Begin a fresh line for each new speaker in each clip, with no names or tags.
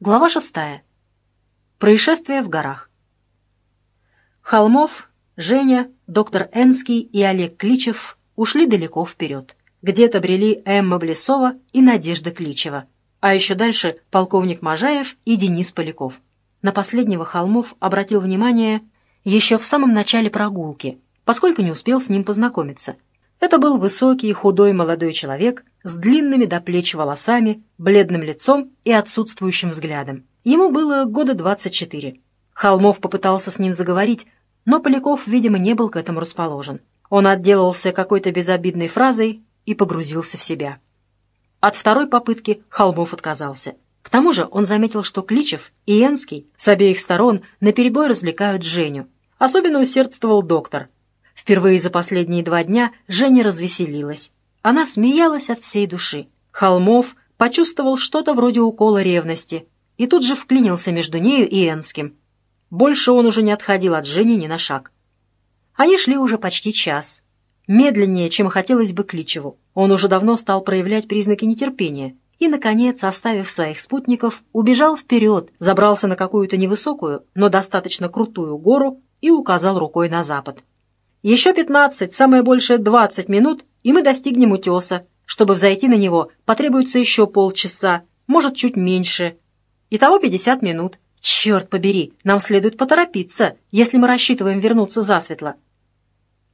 Глава шестая. Происшествие в горах. Холмов, Женя, доктор Энский и Олег Кличев ушли далеко вперед. Где-то брели Эмма Блесова и Надежда Кличева, а еще дальше полковник Можаев и Денис Поляков. На последнего Холмов обратил внимание еще в самом начале прогулки, поскольку не успел с ним познакомиться – это был высокий, худой молодой человек с длинными до плеч волосами, бледным лицом и отсутствующим взглядом. Ему было года 24. Холмов попытался с ним заговорить, но Поляков, видимо, не был к этому расположен. Он отделался какой-то безобидной фразой и погрузился в себя. От второй попытки Холмов отказался. К тому же он заметил, что Кличев и Энский с обеих сторон наперебой развлекают Женю. Особенно усердствовал доктор – Впервые за последние два дня Женя развеселилась. Она смеялась от всей души. Холмов почувствовал что-то вроде укола ревности и тут же вклинился между нею и Энским. Больше он уже не отходил от Жени ни на шаг. Они шли уже почти час. Медленнее, чем хотелось бы Кличеву. Он уже давно стал проявлять признаки нетерпения и, наконец, оставив своих спутников, убежал вперед, забрался на какую-то невысокую, но достаточно крутую гору и указал рукой на запад. Еще пятнадцать, самое большее двадцать минут, и мы достигнем утеса. Чтобы взойти на него, потребуется еще полчаса, может, чуть меньше. Итого пятьдесят минут. Черт побери, нам следует поторопиться, если мы рассчитываем вернуться засветло.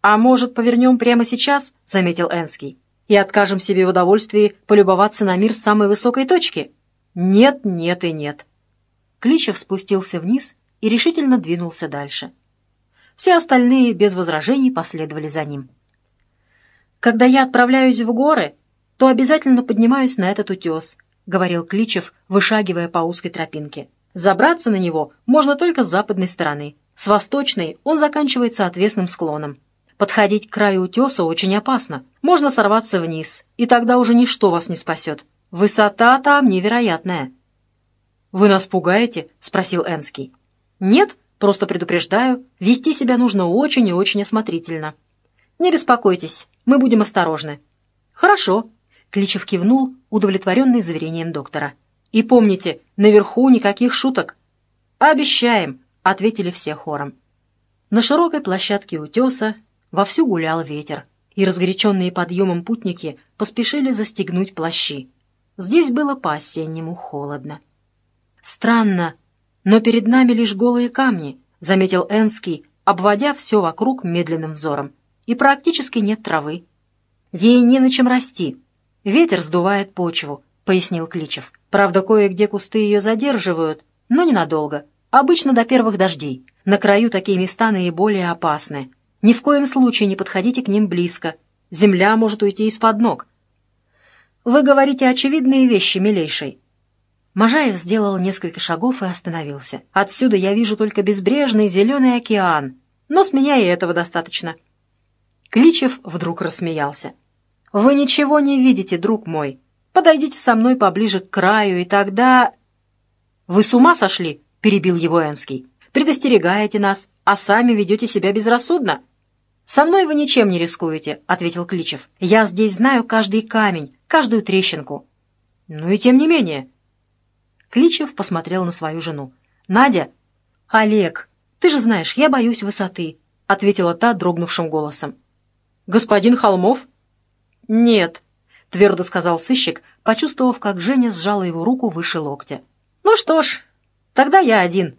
«А может, повернем прямо сейчас?» — заметил Энский. «И откажем себе в удовольствии полюбоваться на мир с самой высокой точки?» «Нет, нет и нет». Кличев спустился вниз и решительно двинулся дальше. Все остальные без возражений последовали за ним. «Когда я отправляюсь в горы, то обязательно поднимаюсь на этот утес», — говорил Кличев, вышагивая по узкой тропинке. «Забраться на него можно только с западной стороны. С восточной он заканчивается отвесным склоном. Подходить к краю утеса очень опасно. Можно сорваться вниз, и тогда уже ничто вас не спасет. Высота там невероятная». «Вы нас пугаете?» — спросил Энский. «Нет, Просто предупреждаю, вести себя нужно очень и очень осмотрительно. Не беспокойтесь, мы будем осторожны». «Хорошо», — Кличев кивнул, удовлетворенный заверением доктора. «И помните, наверху никаких шуток». «Обещаем», — ответили все хором. На широкой площадке утеса вовсю гулял ветер, и разгоряченные подъемом путники поспешили застегнуть плащи. Здесь было по-осеннему холодно. Странно, но перед нами лишь голые камни, заметил Энский, обводя все вокруг медленным взором. И практически нет травы. Ей не на чем расти. Ветер сдувает почву, пояснил Кличев. Правда, кое-где кусты ее задерживают, но ненадолго. Обычно до первых дождей. На краю такие места наиболее опасны. Ни в коем случае не подходите к ним близко. Земля может уйти из-под ног. Вы говорите очевидные вещи, милейший. Можаев сделал несколько шагов и остановился. «Отсюда я вижу только безбрежный зеленый океан, но с меня и этого достаточно». Кличев вдруг рассмеялся. «Вы ничего не видите, друг мой. Подойдите со мной поближе к краю, и тогда...» «Вы с ума сошли?» — перебил его Энский. «Предостерегаете нас, а сами ведете себя безрассудно». «Со мной вы ничем не рискуете», — ответил Кличев. «Я здесь знаю каждый камень, каждую трещинку». «Ну и тем не менее, Кличев посмотрел на свою жену. «Надя?» «Олег, ты же знаешь, я боюсь высоты», — ответила та дрогнувшим голосом. «Господин Холмов?» «Нет», — твердо сказал сыщик, почувствовав, как Женя сжала его руку выше локтя. «Ну что ж, тогда я один».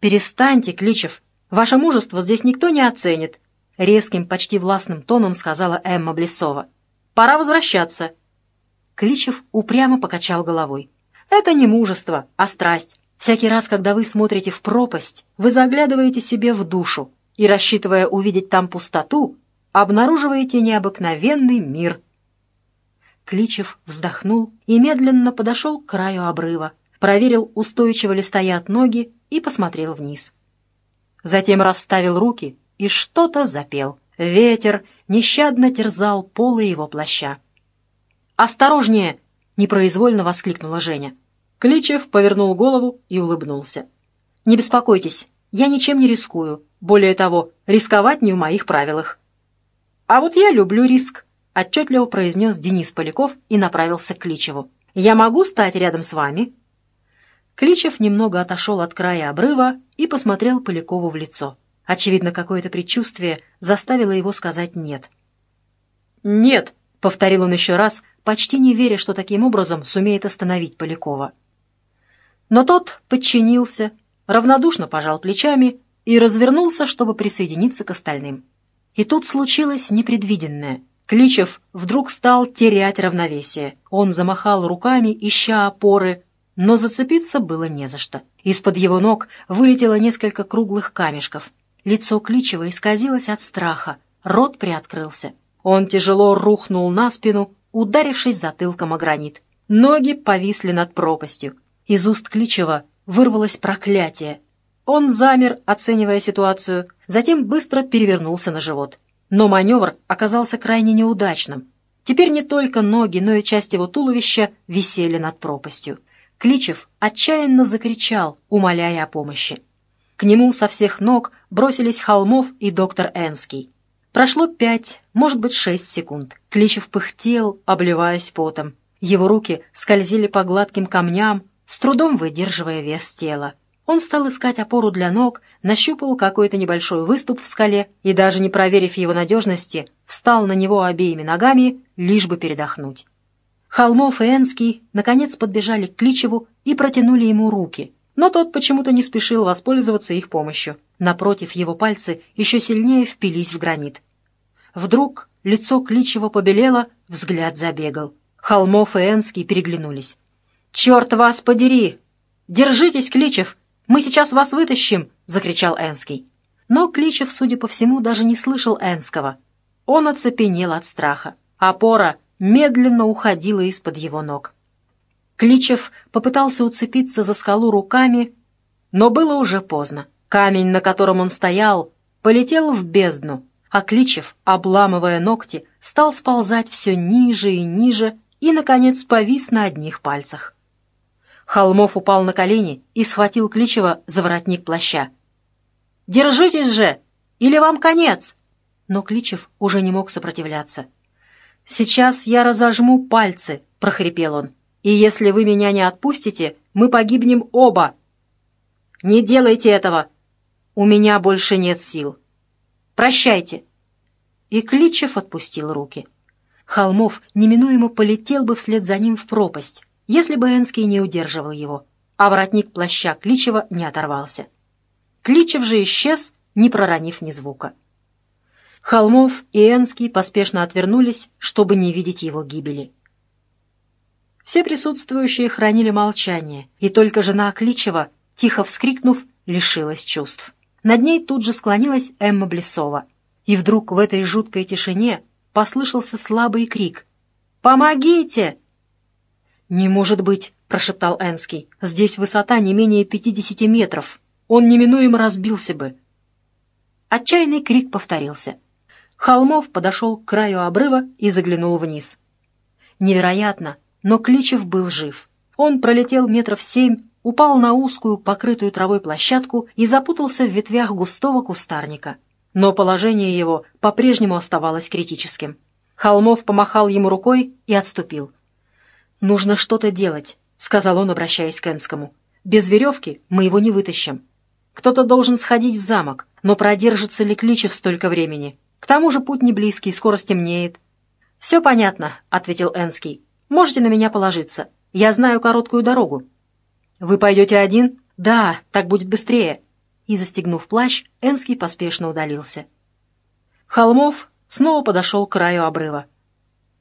«Перестаньте, Кличев, ваше мужество здесь никто не оценит», — резким, почти властным тоном сказала Эмма Блесова. «Пора возвращаться». Кличев упрямо покачал головой. Это не мужество, а страсть. Всякий раз, когда вы смотрите в пропасть, вы заглядываете себе в душу и, рассчитывая увидеть там пустоту, обнаруживаете необыкновенный мир. Кличев вздохнул и медленно подошел к краю обрыва, проверил, устойчиво ли стоят ноги, и посмотрел вниз. Затем расставил руки и что-то запел. Ветер нещадно терзал полы его плаща. «Осторожнее!» — непроизвольно воскликнула Женя. Кличев повернул голову и улыбнулся. «Не беспокойтесь, я ничем не рискую. Более того, рисковать не в моих правилах». «А вот я люблю риск», — отчетливо произнес Денис Поляков и направился к Кличеву. «Я могу стать рядом с вами?» Кличев немного отошел от края обрыва и посмотрел Полякову в лицо. Очевидно, какое-то предчувствие заставило его сказать «нет». «Нет», — повторил он еще раз, почти не веря, что таким образом сумеет остановить Полякова. Но тот подчинился, равнодушно пожал плечами и развернулся, чтобы присоединиться к остальным. И тут случилось непредвиденное. Кличев вдруг стал терять равновесие. Он замахал руками, ища опоры, но зацепиться было не за что. Из-под его ног вылетело несколько круглых камешков. Лицо Кличева исказилось от страха, рот приоткрылся. Он тяжело рухнул на спину, ударившись затылком о гранит. Ноги повисли над пропастью. Из уст Кличева вырвалось проклятие. Он замер, оценивая ситуацию, затем быстро перевернулся на живот. Но маневр оказался крайне неудачным. Теперь не только ноги, но и часть его туловища висели над пропастью. Кличев отчаянно закричал, умоляя о помощи. К нему со всех ног бросились Холмов и доктор Энский. Прошло пять, может быть, шесть секунд. Кличев пыхтел, обливаясь потом. Его руки скользили по гладким камням, с трудом выдерживая вес тела. Он стал искать опору для ног, нащупал какой-то небольшой выступ в скале и, даже не проверив его надежности, встал на него обеими ногами, лишь бы передохнуть. Холмов и Энский, наконец, подбежали к Кличеву и протянули ему руки, но тот почему-то не спешил воспользоваться их помощью. Напротив, его пальцы еще сильнее впились в гранит. Вдруг лицо Кличева побелело, взгляд забегал. Холмов и Энский переглянулись. «Черт вас подери! Держитесь, Кличев! Мы сейчас вас вытащим!» — закричал Энский. Но Кличев, судя по всему, даже не слышал Энского. Он оцепенел от страха. Опора медленно уходила из-под его ног. Кличев попытался уцепиться за скалу руками, но было уже поздно. Камень, на котором он стоял, полетел в бездну, а Кличев, обламывая ногти, стал сползать все ниже и ниже и, наконец, повис на одних пальцах. Холмов упал на колени и схватил Кличева за воротник плаща. «Держитесь же! Или вам конец!» Но Кличев уже не мог сопротивляться. «Сейчас я разожму пальцы», — прохрипел он. «И если вы меня не отпустите, мы погибнем оба». «Не делайте этого! У меня больше нет сил. Прощайте!» И Кличев отпустил руки. Холмов неминуемо полетел бы вслед за ним в пропасть, если бы Энский не удерживал его, а воротник плаща Кличева не оторвался. Кличев же исчез, не проронив ни звука. Холмов и Энский поспешно отвернулись, чтобы не видеть его гибели. Все присутствующие хранили молчание, и только жена Кличева, тихо вскрикнув, лишилась чувств. Над ней тут же склонилась Эмма Блесова. И вдруг в этой жуткой тишине послышался слабый крик. «Помогите!» «Не может быть!» — прошептал Энский. «Здесь высота не менее пятидесяти метров. Он неминуемо разбился бы». Отчаянный крик повторился. Холмов подошел к краю обрыва и заглянул вниз. Невероятно, но Кличев был жив. Он пролетел метров семь, упал на узкую, покрытую травой площадку и запутался в ветвях густого кустарника. Но положение его по-прежнему оставалось критическим. Холмов помахал ему рукой и отступил. «Нужно что-то делать», — сказал он, обращаясь к Энскому. «Без веревки мы его не вытащим. Кто-то должен сходить в замок, но продержится ли Кличев столько времени? К тому же путь не близкий, скоро стемнеет. «Все понятно», — ответил Энский. «Можете на меня положиться. Я знаю короткую дорогу». «Вы пойдете один?» «Да, так будет быстрее». И, застегнув плащ, Энский поспешно удалился. Холмов снова подошел к краю обрыва.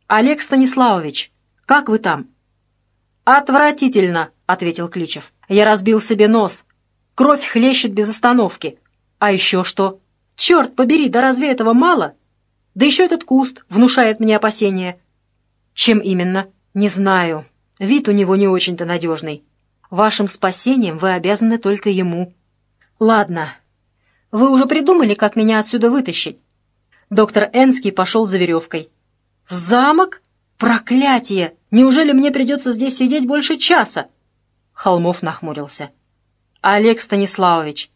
«Олег Станиславович, как вы там?» «Отвратительно», — ответил Кличев. «Я разбил себе нос. Кровь хлещет без остановки. А еще что? Черт побери, да разве этого мало? Да еще этот куст внушает мне опасения. Чем именно? Не знаю. Вид у него не очень-то надежный. Вашим спасением вы обязаны только ему. Ладно. Вы уже придумали, как меня отсюда вытащить? Доктор Энский пошел за веревкой. В замок? Проклятие! Неужели мне придется здесь сидеть больше часа? Холмов нахмурился. Олег Станиславович,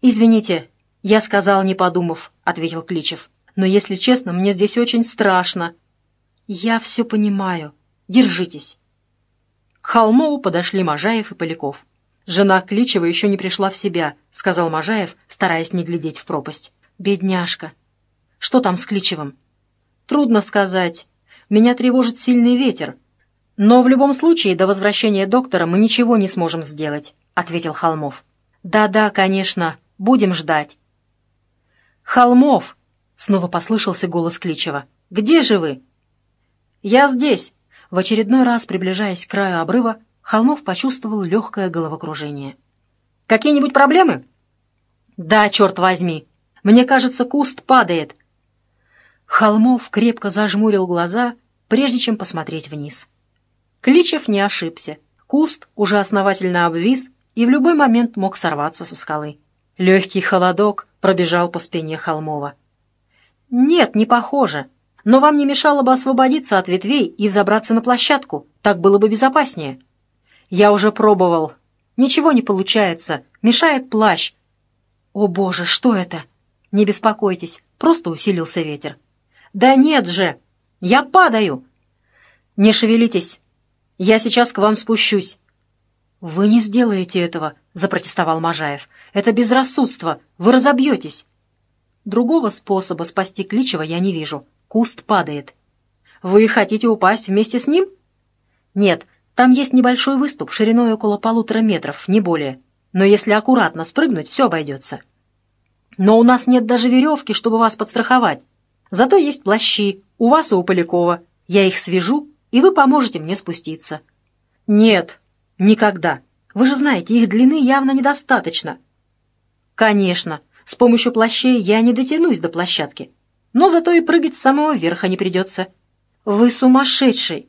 извините, «Я сказал, не подумав», — ответил Кличев. «Но, если честно, мне здесь очень страшно». «Я все понимаю. Держитесь». К Холмову подошли Можаев и Поляков. «Жена Кличева еще не пришла в себя», — сказал Можаев, стараясь не глядеть в пропасть. «Бедняжка». «Что там с Кличевым?» «Трудно сказать. Меня тревожит сильный ветер. Но в любом случае до возвращения доктора мы ничего не сможем сделать», — ответил Холмов. «Да-да, конечно. Будем ждать». «Холмов!» — снова послышался голос Кличева. «Где же вы?» «Я здесь!» В очередной раз, приближаясь к краю обрыва, Холмов почувствовал легкое головокружение. «Какие-нибудь проблемы?» «Да, черт возьми! Мне кажется, куст падает!» Холмов крепко зажмурил глаза, прежде чем посмотреть вниз. Кличев не ошибся. Куст уже основательно обвис и в любой момент мог сорваться со скалы. Легкий холодок пробежал по спине Холмова. «Нет, не похоже. Но вам не мешало бы освободиться от ветвей и взобраться на площадку. Так было бы безопаснее». «Я уже пробовал. Ничего не получается. Мешает плащ». «О боже, что это?» «Не беспокойтесь, просто усилился ветер». «Да нет же! Я падаю!» «Не шевелитесь. Я сейчас к вам спущусь». «Вы не сделаете этого», — запротестовал Можаев. «Это безрассудство. Вы разобьетесь». Другого способа спасти Кличева я не вижу. Куст падает. «Вы хотите упасть вместе с ним?» «Нет, там есть небольшой выступ шириной около полутора метров, не более. Но если аккуратно спрыгнуть, все обойдется. Но у нас нет даже веревки, чтобы вас подстраховать. Зато есть плащи, у вас и у Полякова. Я их свяжу, и вы поможете мне спуститься». «Нет, никогда. Вы же знаете, их длины явно недостаточно». «Конечно, с помощью плащей я не дотянусь до площадки. Но зато и прыгать с самого верха не придется». «Вы сумасшедший!»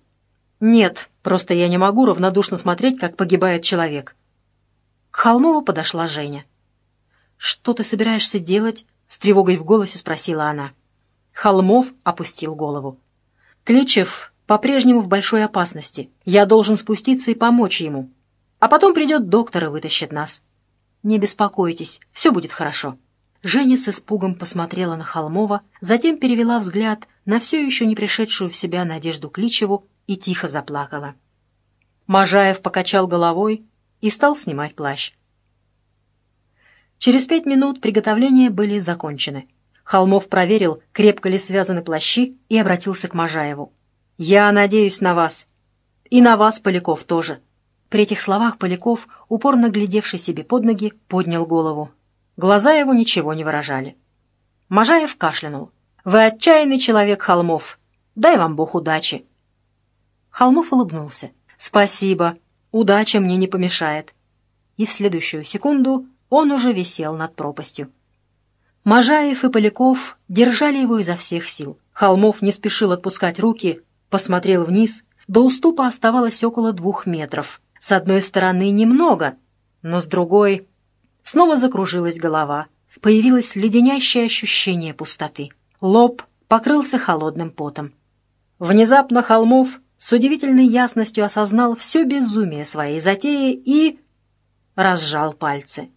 «Нет, просто я не могу равнодушно смотреть, как погибает человек». К Холмову подошла Женя. «Что ты собираешься делать?» — с тревогой в голосе спросила она. Холмов опустил голову. «Кличев по-прежнему в большой опасности. Я должен спуститься и помочь ему. А потом придет доктор и вытащит нас. Не беспокойтесь, все будет хорошо». Женя с испугом посмотрела на Холмова, затем перевела взгляд на все еще не пришедшую в себя Надежду Кличеву и тихо заплакала. Можаев покачал головой и стал снимать плащ. Через пять минут приготовления были закончены. Холмов проверил, крепко ли связаны плащи, и обратился к Можаеву. «Я надеюсь на вас. И на вас, Поляков, тоже». При этих словах Поляков, упорно глядевший себе под ноги, поднял голову. Глаза его ничего не выражали. Можаев кашлянул. «Вы отчаянный человек, Холмов. Дай вам Бог удачи». Холмов улыбнулся. «Спасибо. Удача мне не помешает». И в следующую секунду он уже висел над пропастью. Можаев и Поляков держали его изо всех сил. Холмов не спешил отпускать руки, посмотрел вниз. До уступа оставалось около двух метров. С одной стороны немного, но с другой... Снова закружилась голова. Появилось леденящее ощущение пустоты. Лоб покрылся холодным потом. Внезапно Холмов с удивительной ясностью осознал все безумие своей затеи и... разжал пальцы.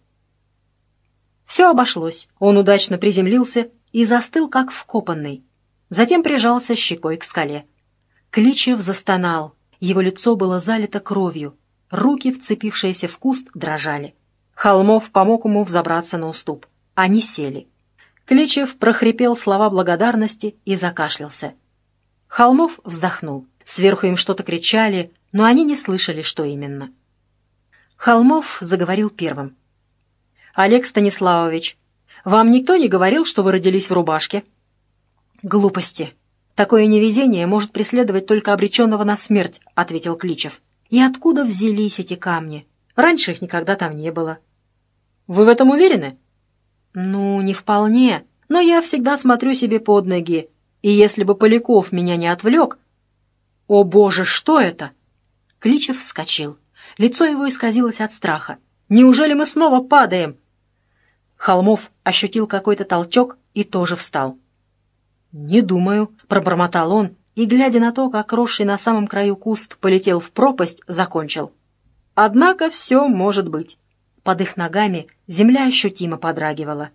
Все обошлось. Он удачно приземлился и застыл, как вкопанный. Затем прижался щекой к скале. Кличев застонал. Его лицо было залито кровью. Руки, вцепившиеся в куст, дрожали. Холмов помог ему взобраться на уступ. Они сели. Кличев прохрипел слова благодарности и закашлялся. Холмов вздохнул. Сверху им что-то кричали, но они не слышали, что именно. Холмов заговорил первым. «Олег Станиславович, вам никто не говорил, что вы родились в рубашке?» «Глупости. Такое невезение может преследовать только обреченного на смерть», — ответил Кличев. «И откуда взялись эти камни? Раньше их никогда там не было». «Вы в этом уверены?» «Ну, не вполне. Но я всегда смотрю себе под ноги. И если бы Поляков меня не отвлек, «О боже, что это?» Кличев вскочил. Лицо его исказилось от страха. «Неужели мы снова падаем?» Холмов ощутил какой-то толчок и тоже встал. «Не думаю», — пробормотал он, и, глядя на то, как росший на самом краю куст полетел в пропасть, закончил. «Однако все может быть». Под их ногами земля ощутимо подрагивала.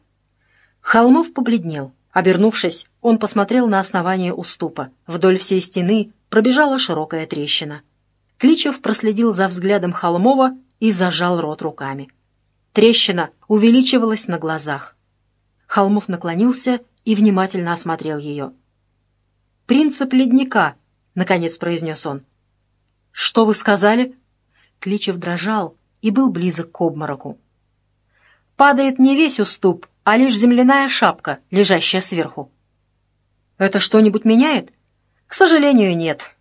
Холмов побледнел. Обернувшись, он посмотрел на основание уступа. Вдоль всей стены пробежала широкая трещина. Кличев проследил за взглядом Холмова и зажал рот руками. Трещина увеличивалась на глазах. Холмов наклонился и внимательно осмотрел ее. «Принцип ледника», — наконец произнес он. «Что вы сказали?» Кличев дрожал и был близок к обмороку. «Падает не весь уступ, а лишь земляная шапка, лежащая сверху». «Это что-нибудь меняет?» «К сожалению, нет.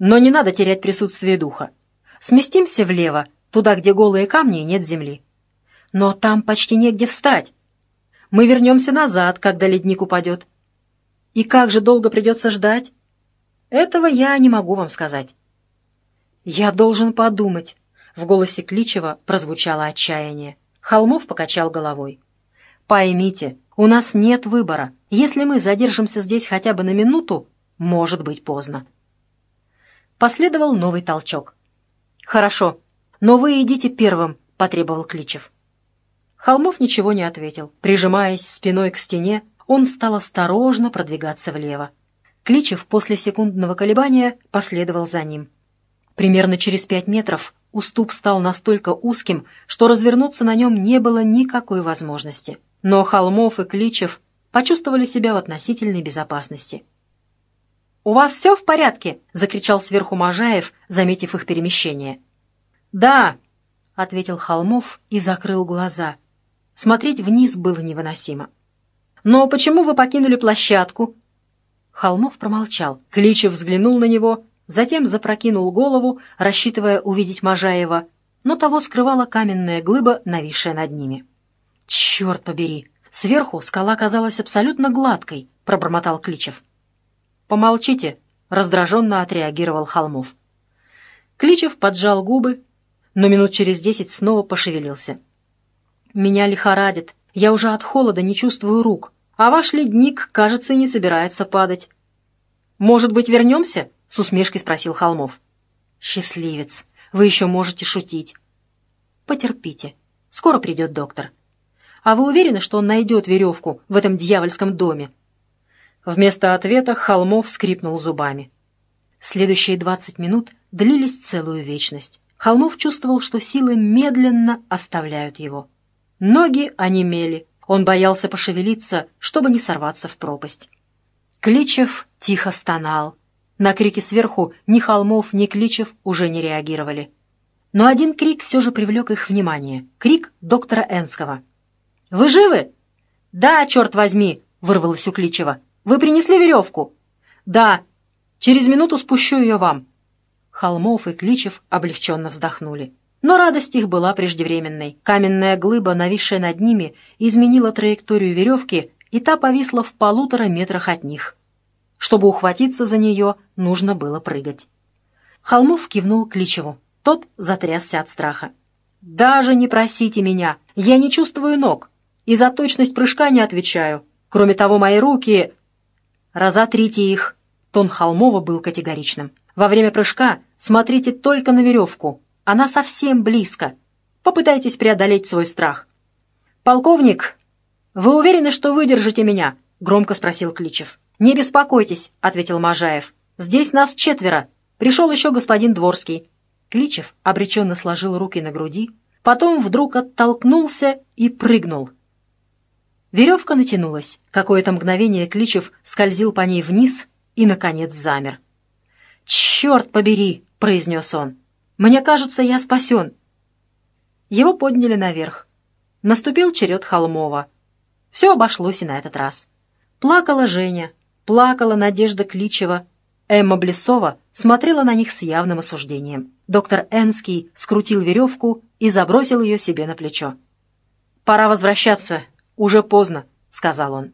Но не надо терять присутствие духа. Сместимся влево, туда, где голые камни и нет земли. Но там почти негде встать. Мы вернемся назад, когда ледник упадет. И как же долго придется ждать? Этого я не могу вам сказать. Я должен подумать. В голосе Кличева прозвучало отчаяние. Холмов покачал головой. Поймите, у нас нет выбора. Если мы задержимся здесь хотя бы на минуту, может быть поздно. Последовал новый толчок. «Хорошо, но вы идите первым», — потребовал Кличев. Холмов ничего не ответил. Прижимаясь спиной к стене, он стал осторожно продвигаться влево. Кличев после секундного колебания последовал за ним. Примерно через пять метров уступ стал настолько узким, что развернуться на нем не было никакой возможности. Но Холмов и Кличев почувствовали себя в относительной безопасности. «У вас все в порядке?» — закричал сверху Можаев, заметив их перемещение. «Да», — ответил Холмов и закрыл глаза. Смотреть вниз было невыносимо. «Но почему вы покинули площадку?» Холмов промолчал. Кличев взглянул на него, затем запрокинул голову, рассчитывая увидеть Можаева, но того скрывала каменная глыба, нависшая над ними. «Черт побери! Сверху скала казалась абсолютно гладкой», — пробормотал Кличев. «Помолчите», — раздраженно отреагировал Холмов. Кличев поджал губы, но минут через десять снова пошевелился. «Меня лихорадит. Я уже от холода не чувствую рук. А ваш ледник, кажется, не собирается падать». «Может быть, вернемся?» — с усмешкой спросил Холмов. «Счастливец, вы еще можете шутить». «Потерпите. Скоро придет доктор». «А вы уверены, что он найдет веревку в этом дьявольском доме?» Вместо ответа Холмов скрипнул зубами. Следующие двадцать минут длились целую вечность. Холмов чувствовал, что силы медленно оставляют его. Ноги онемели. Он боялся пошевелиться, чтобы не сорваться в пропасть. Кличев тихо стонал. На крики сверху ни Холмов, ни Кличев уже не реагировали. Но один крик все же привлек их внимание. Крик доктора Энского. «Вы живы?» «Да, черт возьми!» — вырвалось у Кличева. «Вы принесли веревку?» «Да. Через минуту спущу ее вам». Холмов и Кличев облегченно вздохнули. Но радость их была преждевременной. Каменная глыба, нависшая над ними, изменила траекторию веревки, и та повисла в полутора метрах от них. Чтобы ухватиться за нее, нужно было прыгать. Холмов кивнул Кличеву. Тот затрясся от страха. «Даже не просите меня, я не чувствую ног, и за точность прыжка не отвечаю. Кроме того, мои руки...» «Разотрите их!» Тон Холмова был категоричным. «Во время прыжка смотрите только на веревку, она совсем близко. Попытайтесь преодолеть свой страх. «Полковник, вы уверены, что выдержите меня?» — громко спросил Кличев. «Не беспокойтесь», — ответил Можаев. «Здесь нас четверо. Пришел еще господин Дворский». Кличев обреченно сложил руки на груди, потом вдруг оттолкнулся и прыгнул. Веревка натянулась. Какое-то мгновение Кличев скользил по ней вниз и, наконец, замер. «Черт побери!» — произнес он. Мне кажется, я спасен». Его подняли наверх. Наступил черед Холмова. Все обошлось и на этот раз. Плакала Женя, плакала Надежда Кличева. Эмма Блесова смотрела на них с явным осуждением. Доктор Энский скрутил веревку и забросил ее себе на плечо. «Пора возвращаться. Уже поздно», — сказал он.